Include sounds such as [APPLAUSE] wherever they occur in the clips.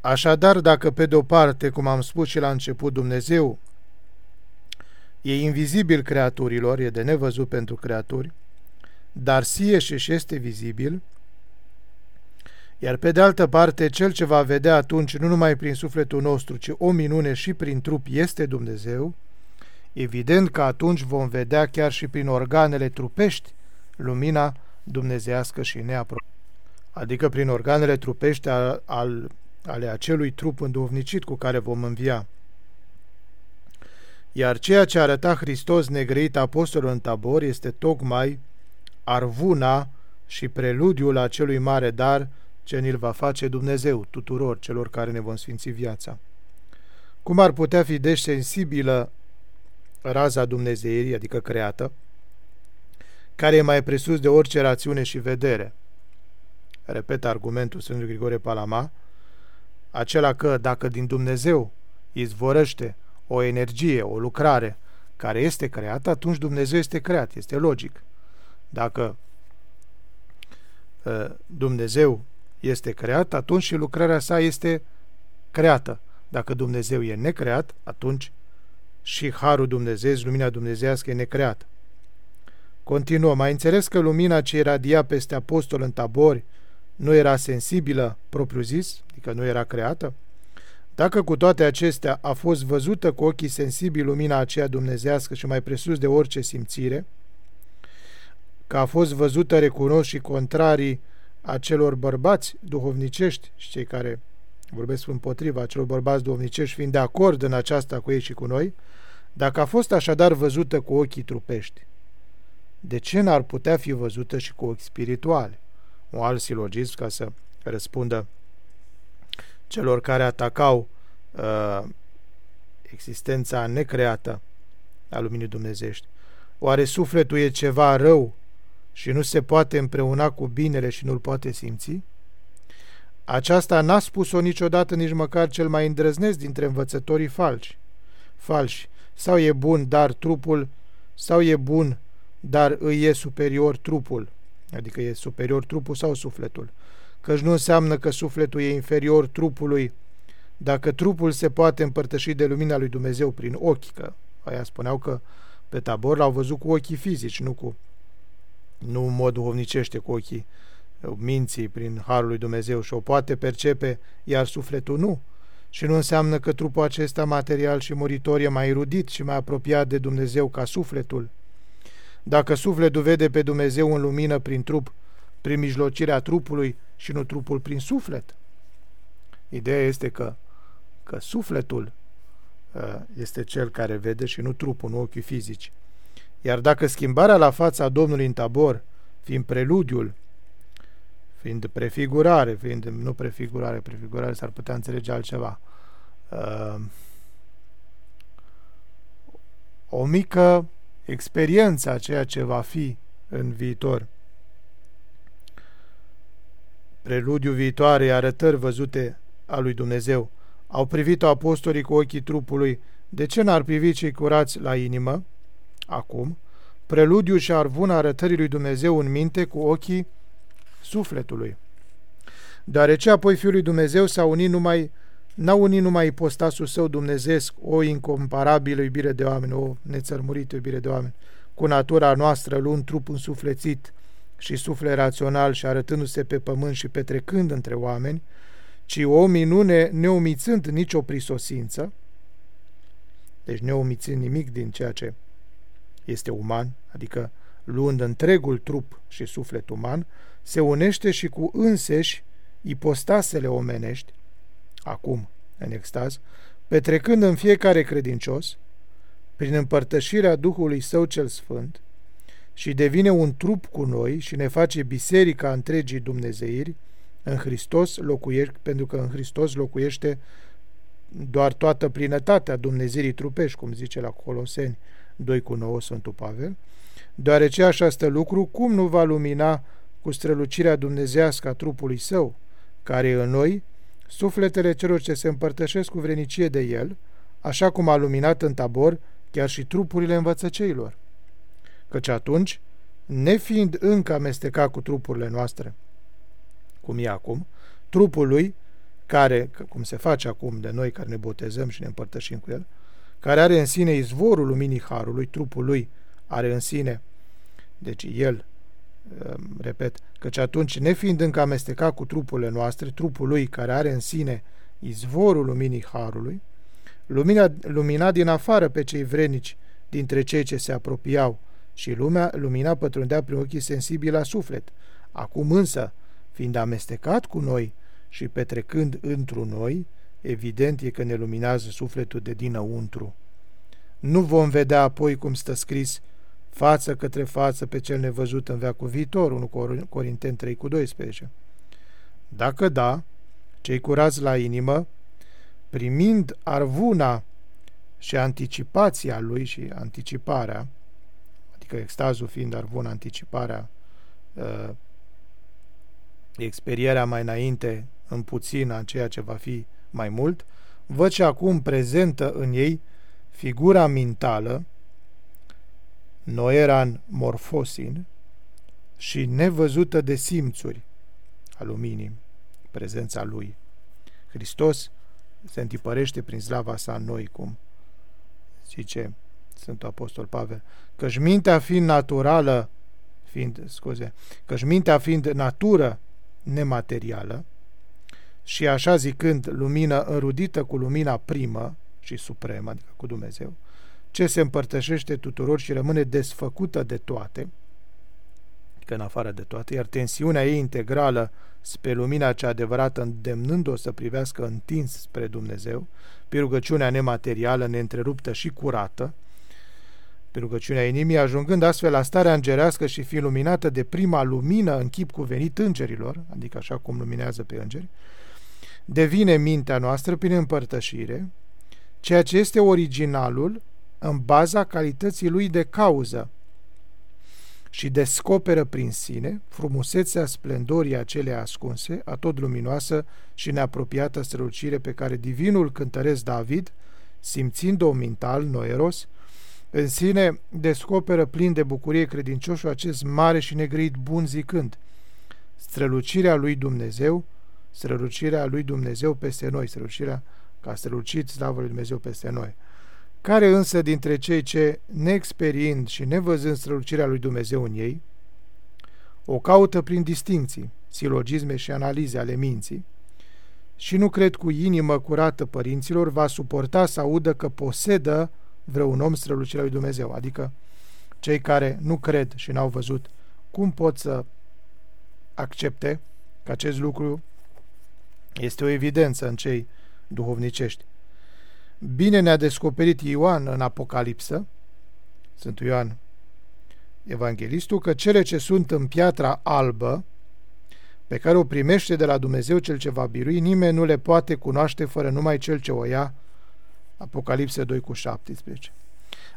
Așadar, dacă pe de-o parte, cum am spus și la început, Dumnezeu e invizibil creaturilor, e de nevăzut pentru creaturi, dar sie și este vizibil, iar pe de altă parte, cel ce va vedea atunci nu numai prin sufletul nostru, ci o minune și prin trup este Dumnezeu, evident că atunci vom vedea chiar și prin organele trupești lumina dumnezească și neapropiată. Adică prin organele trupești al, al, ale acelui trup înduvnicit cu care vom învia. Iar ceea ce arăta Hristos negreit apostolul în tabor este tocmai arvuna și preludiul acelui mare dar ce ni-l va face Dumnezeu tuturor celor care ne vom sfinți viața. Cum ar putea fi deci sensibilă raza Dumnezeirii, adică creată, care e mai presus de orice rațiune și vedere? Repet argumentul Sfântului Grigore Palama, acela că dacă din Dumnezeu izvorăște o energie, o lucrare care este creată, atunci Dumnezeu este creat, este logic. Dacă ă, Dumnezeu este creat, atunci și lucrarea sa este creată. Dacă Dumnezeu e necreat, atunci și Harul Dumnezeu, lumina dumnezească e necreată. Continuă, mai înțeles că lumina ce iradia peste apostol în tabori nu era sensibilă propriu-zis, adică nu era creată? Dacă cu toate acestea a fost văzută cu ochii sensibili lumina aceea dumnezească și mai presus de orice simțire, că a fost văzută, recunosc și contrarii acelor bărbați duhovnicești și cei care vorbesc împotriva acelor bărbați duhovnicești fiind de acord în aceasta cu ei și cu noi, dacă a fost așadar văzută cu ochii trupești, de ce n-ar putea fi văzută și cu ochi spirituale? Un alt silogism ca să răspundă celor care atacau uh, existența necreată a luminii dumnezești. Oare sufletul e ceva rău și nu se poate împreuna cu binele și nu-l poate simți? Aceasta n-a spus-o niciodată nici măcar cel mai îndrăznesc dintre învățătorii falși. Falși. Sau e bun, dar trupul, sau e bun, dar îi e superior trupul. Adică e superior trupul sau sufletul. Căci nu înseamnă că sufletul e inferior trupului dacă trupul se poate împărtăși de lumina lui Dumnezeu prin ochi, că aia spuneau că pe tabor l-au văzut cu ochii fizici, nu cu nu în mod duhovnicește cu ochii minții prin Harul lui Dumnezeu și o poate percepe, iar sufletul nu. Și nu înseamnă că trupul acesta material și muritor e mai erudit și mai apropiat de Dumnezeu ca sufletul. Dacă sufletul vede pe Dumnezeu în lumină prin trup, prin mijlocirea trupului și nu trupul prin suflet. Ideea este că, că sufletul uh, este cel care vede și nu trupul, nu ochii fizici. Iar dacă schimbarea la fața Domnului în tabor, fiind preludiul, fiind prefigurare, fiind nu prefigurare, prefigurare s-ar putea înțelege altceva, uh, o mică experiență a ceea ce va fi în viitor. Preludiu viitoare arătări văzute a lui Dumnezeu. Au privit-o apostolii cu ochii trupului. De ce n-ar privi cei curați la inimă? acum, preludiu și arvuna arătării lui Dumnezeu în minte cu ochii sufletului. Deoarece apoi Fiul lui Dumnezeu s-a unit numai, n-a unit numai ipostasul său dumnezeesc, o incomparabilă iubire de oameni, o nețărmurită iubire de oameni, cu natura noastră, luând trup însuflețit și suflet rațional și arătându-se pe pământ și petrecând între oameni, ci o minune neomițând nicio prisosință, deci neomițând nimic din ceea ce este uman, adică luând întregul trup și suflet uman, se unește și cu înseși ipostasele omenești, acum în extaz, petrecând în fiecare credincios, prin împărtășirea Duhului Său cel Sfânt, și devine un trup cu noi și ne face biserica întregii Dumnezeiri, în Hristos locuiește, pentru că în Hristos locuiește doar toată plinătatea Dumnezeirii trupești, cum zice la Coloseni, 2 cu 9 Sfântul Pavel, deoarece așa stă lucru, cum nu va lumina cu strălucirea dumnezească a trupului său, care e în noi, sufletele celor ce se împărtășesc cu vrenicie de el, așa cum a luminat în tabor chiar și trupurile învățăceilor. Căci atunci, nefiind încă amestecat cu trupurile noastre, cum e acum, trupul lui, care, cum se face acum de noi care ne botezăm și ne împărtășim cu El, care are în sine izvorul luminii Harului, trupul lui are în sine, deci El, um, repet, căci atunci, nefiind încă amestecat cu trupurile noastre, trupul lui care are în sine izvorul luminii Harului, lumina, lumina din afară pe cei vrenici dintre cei ce se apropiau și lumea, lumina pătrundea prin ochii sensibili la suflet. Acum însă, fiind amestecat cu noi și petrecând întru noi, evident e că ne luminează sufletul de dinăuntru. Nu vom vedea apoi cum stă scris față către față pe cel nevăzut în veacul viitor, 1 Corinteni 3 cu 12. Dacă da, cei curați la inimă, primind arvuna și anticipația lui și anticiparea, adică extazul fiind arvuna, anticiparea, uh, experierea mai înainte în puțin a ceea ce va fi mai mult, văd și acum prezentă în ei figura mentală, noeran morfosin, și nevăzută de simțuri a luminii, prezența lui. Hristos se întipărește prin slava sa în noi, cum zice Sfântul Apostol Pavel, căci mintea fiind naturală, fiind, scuze, căci mintea fiind natură nematerială, și așa zicând lumină înrudită cu lumina primă și supremă, adică cu Dumnezeu, ce se împărtășește tuturor și rămâne desfăcută de toate, că în afară de toate, iar tensiunea ei integrală spre lumina cea adevărată, îndemnând-o să privească întins spre Dumnezeu, pe rugăciunea nematerială, neîntreruptă și curată, pe rugăciunea inimii, ajungând astfel la starea îngerească și fi luminată de prima lumină în chip cuvenit îngerilor, adică așa cum luminează pe îngeri, devine mintea noastră prin împărtășire, ceea ce este originalul în baza calității lui de cauză și descoperă prin sine frumusețea splendorii acelei ascunse, a tot luminoasă și neapropiată strălucire pe care divinul cântăresc David, simțind-o mental, noeros, în sine descoperă plin de bucurie credincioșul acest mare și negreit bun zicând, strălucirea lui Dumnezeu, strălucirea lui Dumnezeu peste noi, strălucirea ca strălucit slavă lui Dumnezeu peste noi. Care însă dintre cei ce, neexperiind și nevăzând strălucirea lui Dumnezeu în ei, o caută prin distinții, silogisme și analize ale minții, și nu cred cu inimă curată părinților, va suporta să audă că posedă vreun om strălucirea lui Dumnezeu. Adică cei care nu cred și n-au văzut, cum pot să accepte că acest lucru este o evidență în cei duhovnicești. Bine ne-a descoperit Ioan în Apocalipsă, Sfântul Ioan Evanghelistul, că cele ce sunt în piatra albă, pe care o primește de la Dumnezeu cel ce va birui, nimeni nu le poate cunoaște fără numai cel ce o ia. Apocalipse 2 cu 17.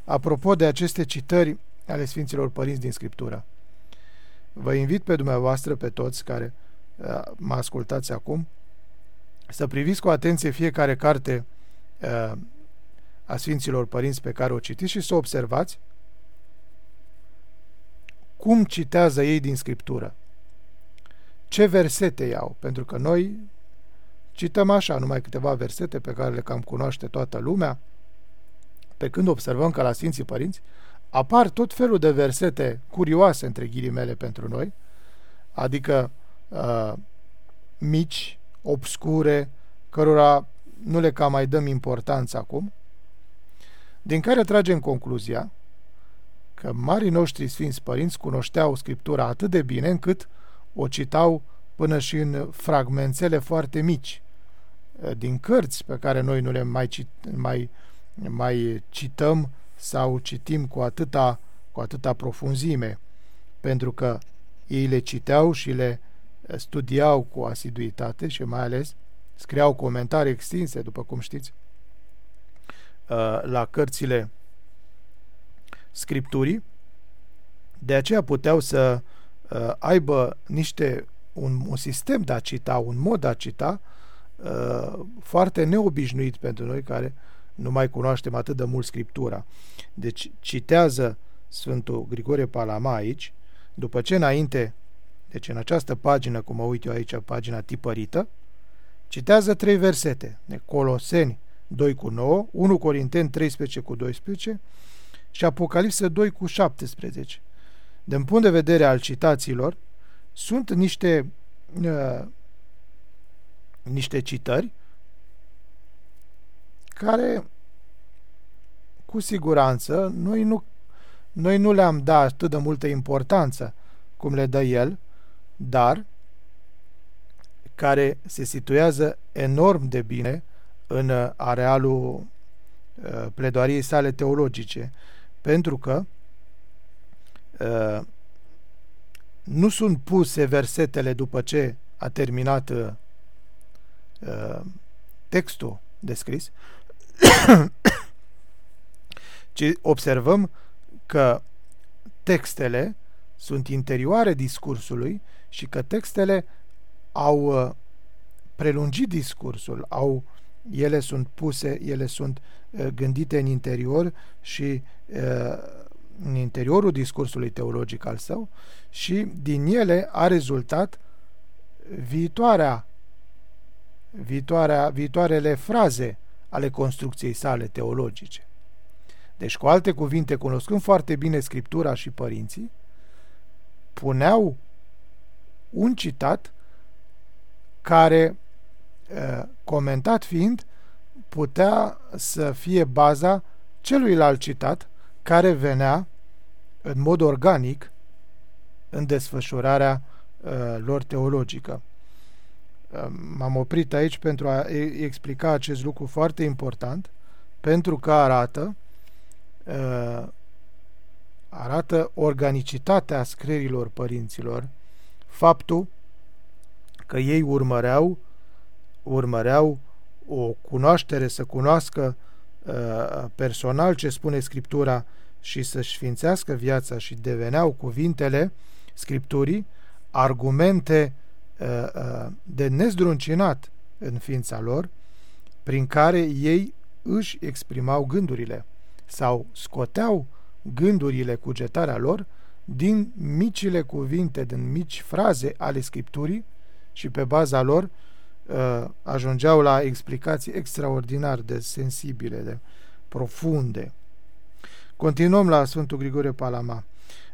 Apropo de aceste citări ale Sfinților Părinți din Scriptură, vă invit pe dumneavoastră, pe toți care uh, mă ascultați acum, să priviți cu atenție fiecare carte uh, a Sfinților Părinți pe care o citiți și să observați cum citează ei din Scriptură. Ce versete iau? Pentru că noi cităm așa numai câteva versete pe care le cam cunoaște toată lumea, pe când observăm că la Sfinții Părinți apar tot felul de versete curioase, între ghilimele, pentru noi, adică uh, mici, obscure, cărora nu le cam mai dăm importanță acum, din care tragem concluzia că marii noștri Sfinți Părinți cunoșteau Scriptura atât de bine încât o citau până și în fragmentele foarte mici din cărți pe care noi nu le mai, cit, mai, mai cităm sau citim cu atâta, cu atâta profunzime, pentru că ei le citeau și le studiau cu asiduitate și mai ales scriau comentarii extinse, după cum știți, uh, la cărțile scripturii, de aceea puteau să uh, aibă niște un, un sistem de a cita, un mod de a cita uh, foarte neobișnuit pentru noi care nu mai cunoaștem atât de mult scriptura. Deci citează Sfântul Grigore Palama aici, după ce înainte, deci în această pagină, cum mă uit eu aici, pagina tipărită, Citează trei versete, Coloseni 2 cu 9, 1 Corinteni 13 cu 12 și Apocalipsă 2 cu 17. Din punct de vedere al citațiilor, sunt niște, uh, niște citări care, cu siguranță, noi nu, noi nu le-am dat atât de multă importanță cum le dă el, dar care se situează enorm de bine în uh, arealul uh, pledoariei sale teologice, pentru că uh, nu sunt puse versetele după ce a terminat textul descris, [COUGHS] ci observăm că textele sunt interioare discursului și că textele au prelungit discursul, au ele sunt puse, ele sunt uh, gândite în interior și uh, în interiorul discursului teologic al său și din ele a rezultat viitoarea, viitoarea, viitoarele fraze ale construcției sale teologice. Deci, cu alte cuvinte, cunoscând foarte bine Scriptura și părinții, puneau un citat care Eh, comentat fiind, putea să fie baza celuilalt citat care venea în mod organic în desfășurarea uh, lor teologică. Uh, M-am oprit aici pentru a explica acest lucru foarte important, pentru că arată uh, arată organicitatea scrierilor părinților, faptul că ei urmăreau urmăreau o cunoaștere, să cunoască uh, personal ce spune Scriptura și să-și ființească viața și deveneau cuvintele Scripturii argumente uh, uh, de nezdruncinat în ființa lor, prin care ei își exprimau gândurile sau scoteau gândurile, cugetarea lor din micile cuvinte, din mici fraze ale Scripturii și pe baza lor uh, ajungeau la explicații extraordinar de sensibile, de profunde. Continuăm la Sfântul Grigore Palama.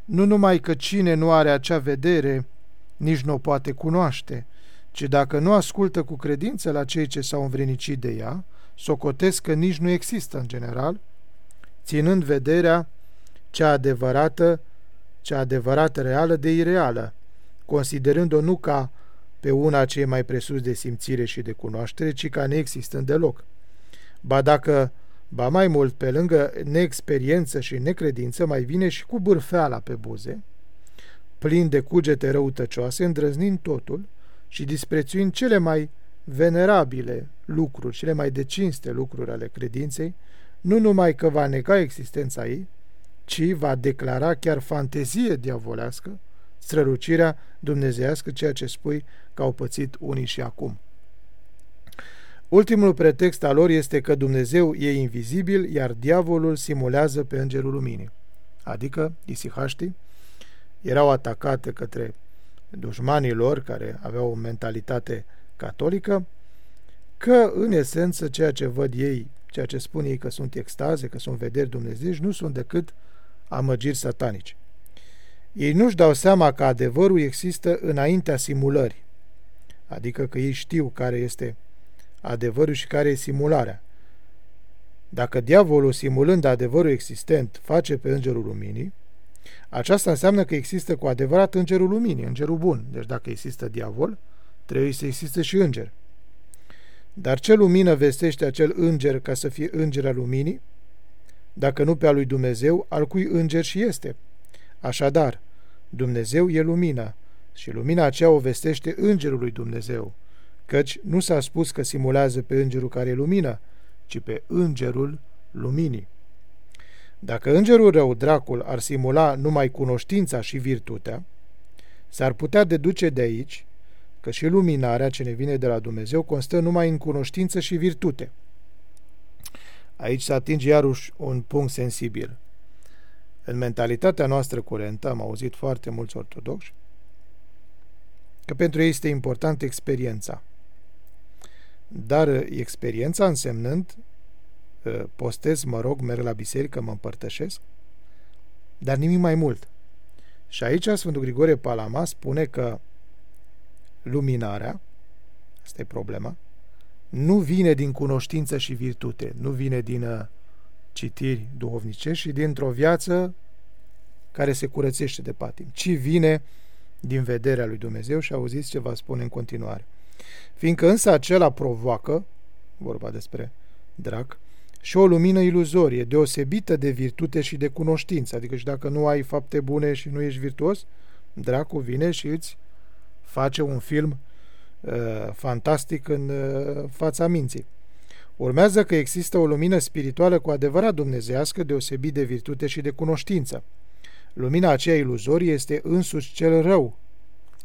Nu numai că cine nu are acea vedere, nici nu o poate cunoaște, ci dacă nu ascultă cu credință la cei ce s-au învrenicit de ea, socotesc că nici nu există în general, ținând vederea cea adevărată, cea adevărată reală de ireală, considerând-o nu ca pe una ce e mai presus de simțire și de cunoaștere, ci ca neexistând deloc. Ba dacă, ba mai mult, pe lângă neexperiență și necredință, mai vine și cu bârfeala pe buze, plin de cugete răutăcioase, îndrăznind totul și disprețuind cele mai venerabile lucruri, cele mai de cinste lucruri ale credinței, nu numai că va nega existența ei, ci va declara chiar fantezie diavolească strălucirea dumnezeiască, ceea ce spui că au pățit unii și acum. Ultimul pretext al lor este că Dumnezeu e invizibil, iar diavolul simulează pe îngerul luminii. Adică, isihaștii erau atacate către dușmanii lor, care aveau o mentalitate catolică, că, în esență, ceea ce văd ei, ceea ce spun ei că sunt extaze, că sunt vederi dumnezeiești, nu sunt decât amăgiri satanice. Ei nu-și dau seama că adevărul există înaintea simulării, adică că ei știu care este adevărul și care e simularea. Dacă diavolul, simulând adevărul existent, face pe îngerul luminii, aceasta înseamnă că există cu adevărat îngerul luminii, îngerul bun. Deci dacă există diavol, trebuie să existe și înger. Dar ce lumină vestește acel înger ca să fie înger al luminii? Dacă nu pe a lui Dumnezeu, al cui înger și este. Așadar, Dumnezeu e lumină și lumina aceea o vestește îngerul lui Dumnezeu, căci nu s-a spus că simulează pe îngerul care e lumină, ci pe îngerul luminii. Dacă îngerul rău, dracul, ar simula numai cunoștința și virtutea, s-ar putea deduce de aici că și luminarea ce ne vine de la Dumnezeu constă numai în cunoștință și virtute. Aici se atinge iarăși un punct sensibil. În mentalitatea noastră curentă, am auzit foarte mulți ortodoxi, că pentru ei este importantă experiența. dar experiența însemnând postez, mă rog, merg la biserică, mă împărtășesc, dar nimic mai mult. Și aici Sfântul Grigore Palama spune că luminarea, asta e problema, nu vine din cunoștință și virtute, nu vine din uh, citiri duhovnicești și dintr-o viață care se curățește de patim, ci vine din vederea lui Dumnezeu și auziți ce va spune în continuare. Fiindcă însă acela provoacă, vorba despre drac, și o lumină iluzorie, deosebită de virtute și de cunoștință. Adică și dacă nu ai fapte bune și nu ești virtuos, dracul vine și îți face un film uh, fantastic în uh, fața minții. Urmează că există o lumină spirituală cu adevărat dumnezească, deosebit de virtute și de cunoștință. Lumina aceea iluzorie este însuși cel rău,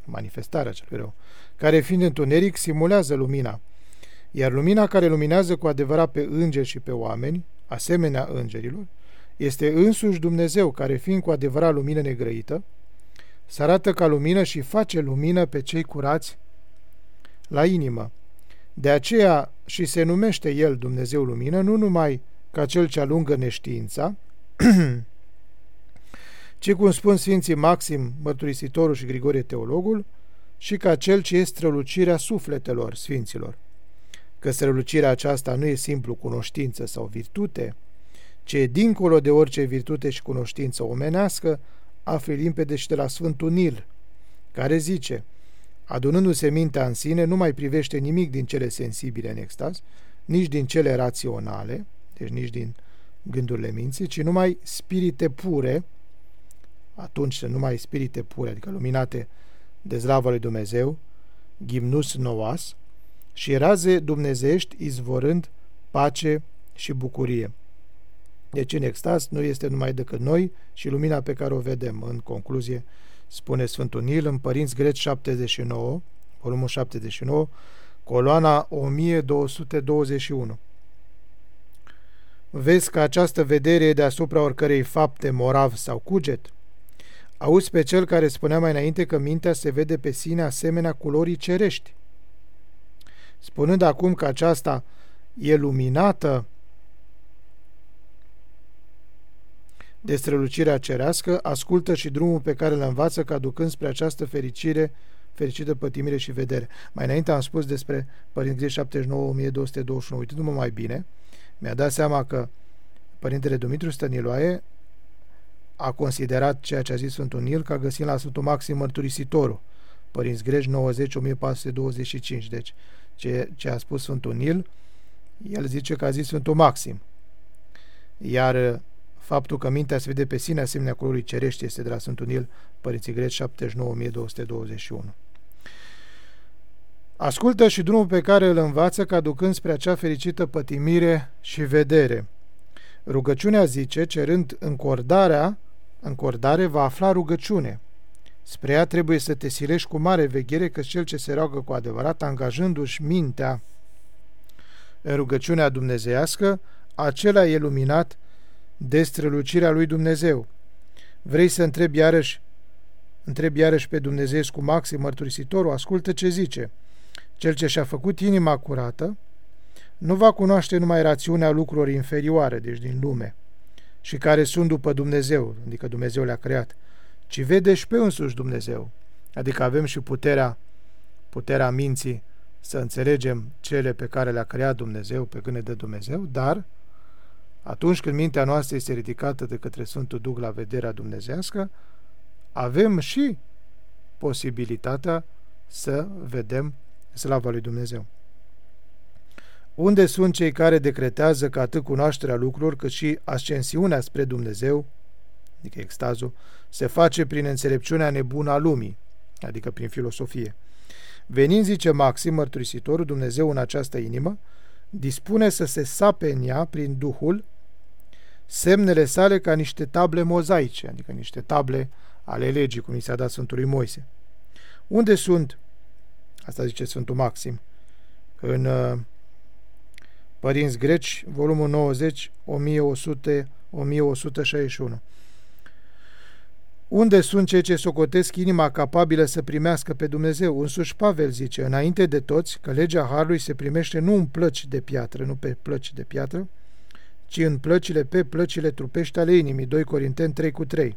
manifestarea celui rău, care fiind întuneric simulează lumina, iar lumina care luminează cu adevărat pe îngeri și pe oameni, asemenea îngerilor, este însuși Dumnezeu, care fiind cu adevărat lumină negrăită, se arată ca lumină și face lumină pe cei curați la inimă. De aceea și se numește El Dumnezeu lumină, nu numai ca Cel ce alungă neștiința, [CLEARS THROAT] ci cum spun Sfinții Maxim, Mărturisitorul și Grigore Teologul, și ca Cel ce este strălucirea sufletelor Sfinților. Că strălucirea aceasta nu e simplu cunoștință sau virtute, ci e dincolo de orice virtute și cunoștință omenească, afli limpede și de la Sfântul Nil, care zice, adunându-se mintea în sine, nu mai privește nimic din cele sensibile în extaz, nici din cele raționale, deci nici din gândurile minții, ci numai spirite pure, atunci numai spirite pure, adică luminate de zlavă lui Dumnezeu, gimnus noas, și raze dumnezești izvorând pace și bucurie. Deci în extaz nu este numai decât noi și lumina pe care o vedem. În concluzie, spune Sfântul Nil în Părinți Greci 79, volumul 79, coloana 1221. Vezi că această vedere e deasupra oricărei fapte, morav sau cuget? Auzi pe cel care spunea mai înainte că mintea se vede pe sine asemenea culorii cerești spunând acum că aceasta e luminată de strălucirea cerească, ascultă și drumul pe care îl învață ca ducând spre această fericire, fericită pătimire și vedere. Mai înainte am spus despre Părintele 79 1221. Uitându-mă mai bine, mi-a dat seama că Părintele Dumitru Stăniloae a considerat ceea ce a zis Sfântul Nil ca găsind la Sfântul Maxim Mărturisitorul. Părinți Greș 90 1425. Deci ce, ce a spus Sfântul Nil, el zice că a zis Sfântul Maxim. Iar uh, faptul că mintea se vede pe sine asemenea culorii cerești este de la Sfântul Nil, Părinții Greci 79221. Ascultă și drumul pe care îl învață ca ducând spre acea fericită pătimire și vedere. Rugăciunea zice, cerând încordarea, încordare va afla rugăciune – Spre ea trebuie să te silești cu mare veghere că cel ce se roagă cu adevărat, angajându-și mintea în rugăciunea dumnezeiască, acela e luminat de strălucirea lui Dumnezeu. Vrei să întrebi iarăși, întrebi iarăși pe Dumnezeu cu maxim mărturisitorul, ascultă ce zice. Cel ce și-a făcut inima curată, nu va cunoaște numai rațiunea lucrurilor inferioare, deci din lume, și care sunt după Dumnezeu, adică Dumnezeu le-a creat, ci vede și pe însuși Dumnezeu. Adică avem și puterea, puterea minții să înțelegem cele pe care le-a creat Dumnezeu, pe când de Dumnezeu, dar atunci când mintea noastră este ridicată de către Sfântul Duh la vederea dumnezească, avem și posibilitatea să vedem slava lui Dumnezeu. Unde sunt cei care decretează că atât cunoașterea lucrurilor cât și ascensiunea spre Dumnezeu adică extazul, se face prin înțelepciunea nebună a lumii, adică prin filosofie. Venind, zice Maxim, mărturisitorul, Dumnezeu în această inimă, dispune să se sape în ea, prin Duhul, semnele sale ca niște table mozaice, adică niște table ale legii, cum i s-a dat Sfântului Moise. Unde sunt, asta zice Sfântul Maxim, în uh, Părinți Greci, volumul 90, 1100, 1161. Unde sunt cei ce socotesc inima capabilă să primească pe Dumnezeu? Însuși Pavel zice, înainte de toți, că legea Harului se primește nu în plăci de piatră, nu pe plăci de piatră, ci în plăcile pe plăcile trupești ale inimii, 2 Corinteni 3 cu 3.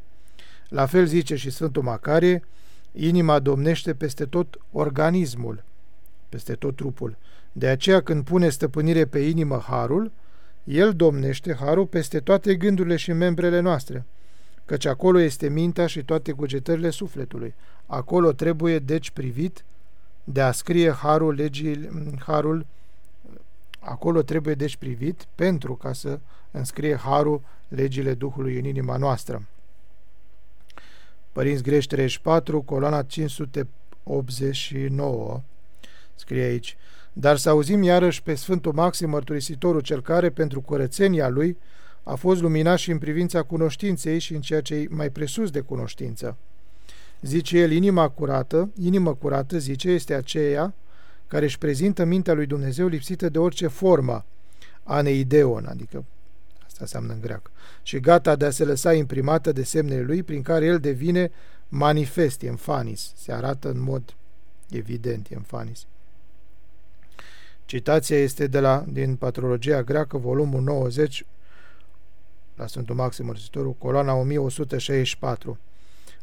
La fel zice și Sfântul Macarie, inima domnește peste tot organismul, peste tot trupul. De aceea când pune stăpânire pe inimă Harul, el domnește Harul peste toate gândurile și membrele noastre, căci acolo este mintea și toate cugetările sufletului. Acolo trebuie deci privit de a scrie Harul legii, Harul Acolo trebuie deci privit pentru ca să înscrie Harul legile Duhului în inima noastră. Părinți Grești 34, coloana 589, scrie aici, dar să auzim iarăși pe Sfântul Maxim Mărturisitorul, cel care, pentru curățenia lui, a fost luminat și în privința cunoștinței și în ceea ce e mai presus de cunoștință. Zice el, inima curată, inima curată, zice, este aceea care își prezintă mintea lui Dumnezeu lipsită de orice formă, aneideon, adică asta înseamnă în greacă, și gata de a se lăsa imprimată de semnele lui, prin care el devine manifest, emfanis, se arată în mod evident, emfanis. Citația este de la, din Patrologia Greacă, volumul 90, la Sfântul Maxim Mărțitorul, coloana 1164.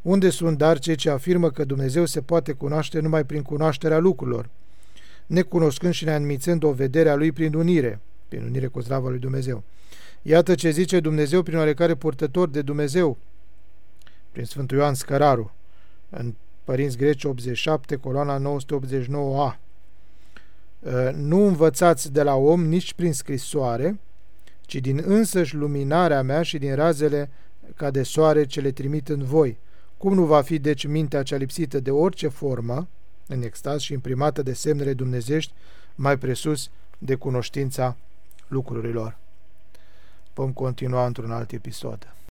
Unde sunt dar cei ce afirmă că Dumnezeu se poate cunoaște numai prin cunoașterea lucrurilor, necunoscând și neadmițând o vedere a lui prin unire, prin unire cu slava lui Dumnezeu. Iată ce zice Dumnezeu prin oarecare purtător de Dumnezeu, prin Sfântul Ioan Scăraru, în Părinți Greci 87, coloana 989a. Ă, nu învățați de la om nici prin scrisoare, ci din însăși luminarea mea și din razele ca de soare ce le trimit în voi. Cum nu va fi deci mintea cea lipsită de orice formă, în extaz și imprimată de semnele dumnezești, mai presus de cunoștința lucrurilor. Vom continua într-un alt episod.